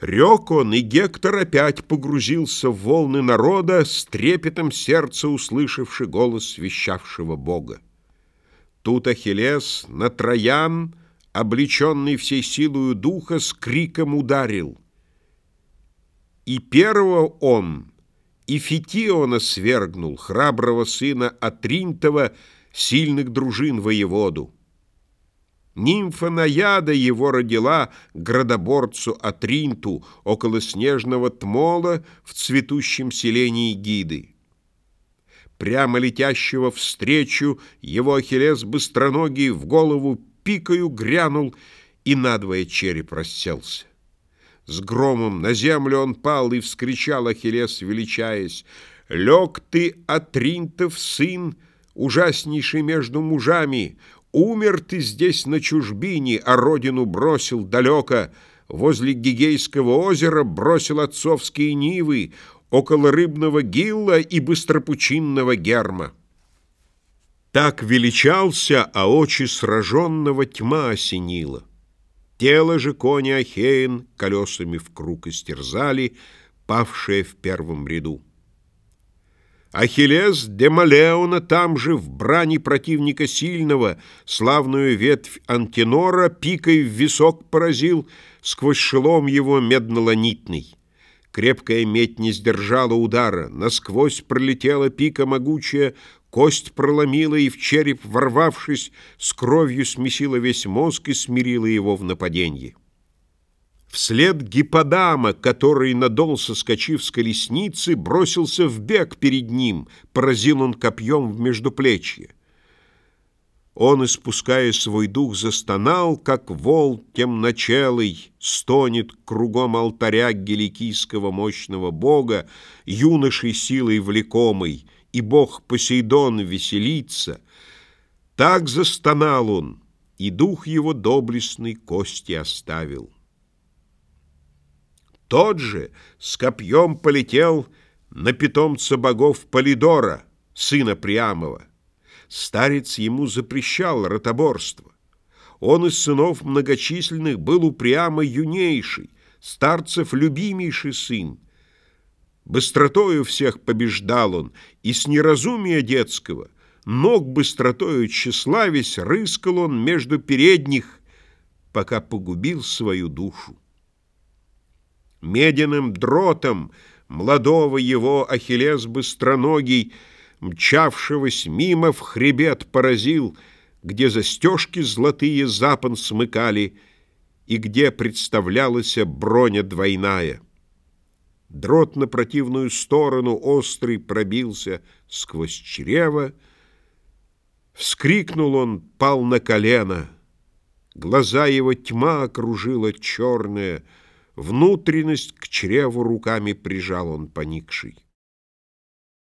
Рек он, и Гектор опять погрузился в волны народа, с трепетом сердца услышавши голос вещавшего Бога. Тут Ахиллес на Троян, облеченный всей силою духа, с криком ударил. И первого он, и Фетиона свергнул, храброго сына Атринтова, сильных дружин воеводу. Нимфа Наяда его родила градоборцу Атринту около снежного Тмола в цветущем селении Гиды. Прямо летящего встречу его Ахиллес быстроногий в голову пикою грянул и надвое череп расселся. С громом на землю он пал и вскричал Ахиллес, величаясь, «Лег ты, Атринтов сын, ужаснейший между мужами, Умер ты здесь на чужбине, а родину бросил далеко, Возле Гигейского озера бросил отцовские нивы, Около рыбного гилла и быстропучинного герма. Так величался, а очи сраженного тьма осенила. Тело же коня Ахеин колесами в круг истерзали, павшее в первом ряду. Ахиллес Демалеона там же, в брани противника сильного, славную ветвь Антинора пикой в висок поразил, сквозь шелом его меднолонитный. Крепкая медь не сдержала удара, насквозь пролетела пика могучая, кость проломила и в череп, ворвавшись, с кровью смесила весь мозг и смирила его в нападении. Вслед гиподама, который надол, соскочив с колесницы, бросился в бег перед ним, поразил он копьем в междуплечье. Он, испуская свой дух, застонал, как вол темночелый, стонет кругом алтаря геликийского мощного бога, юношей силой влекомый, и бог Посейдон веселится. Так застонал он, и дух его доблестный кости оставил. Тот же с копьем полетел на питомца богов Полидора, сына Приамова. Старец ему запрещал ротоборство. Он из сынов многочисленных был упрямо юнейший, старцев любимейший сын. Быстротою всех побеждал он, и с неразумия детского, ног быстротою тщеславясь, рыскал он между передних, пока погубил свою душу медяным дротом молодого его Ахиллес быстроногий, мчавшегося мимо в хребет поразил, где застежки золотые запон смыкали и где представлялась броня двойная. Дрот на противную сторону острый пробился сквозь чрево, Вскрикнул он, пал на колено, Глаза его тьма окружила черная, Внутренность к чреву руками прижал он поникший.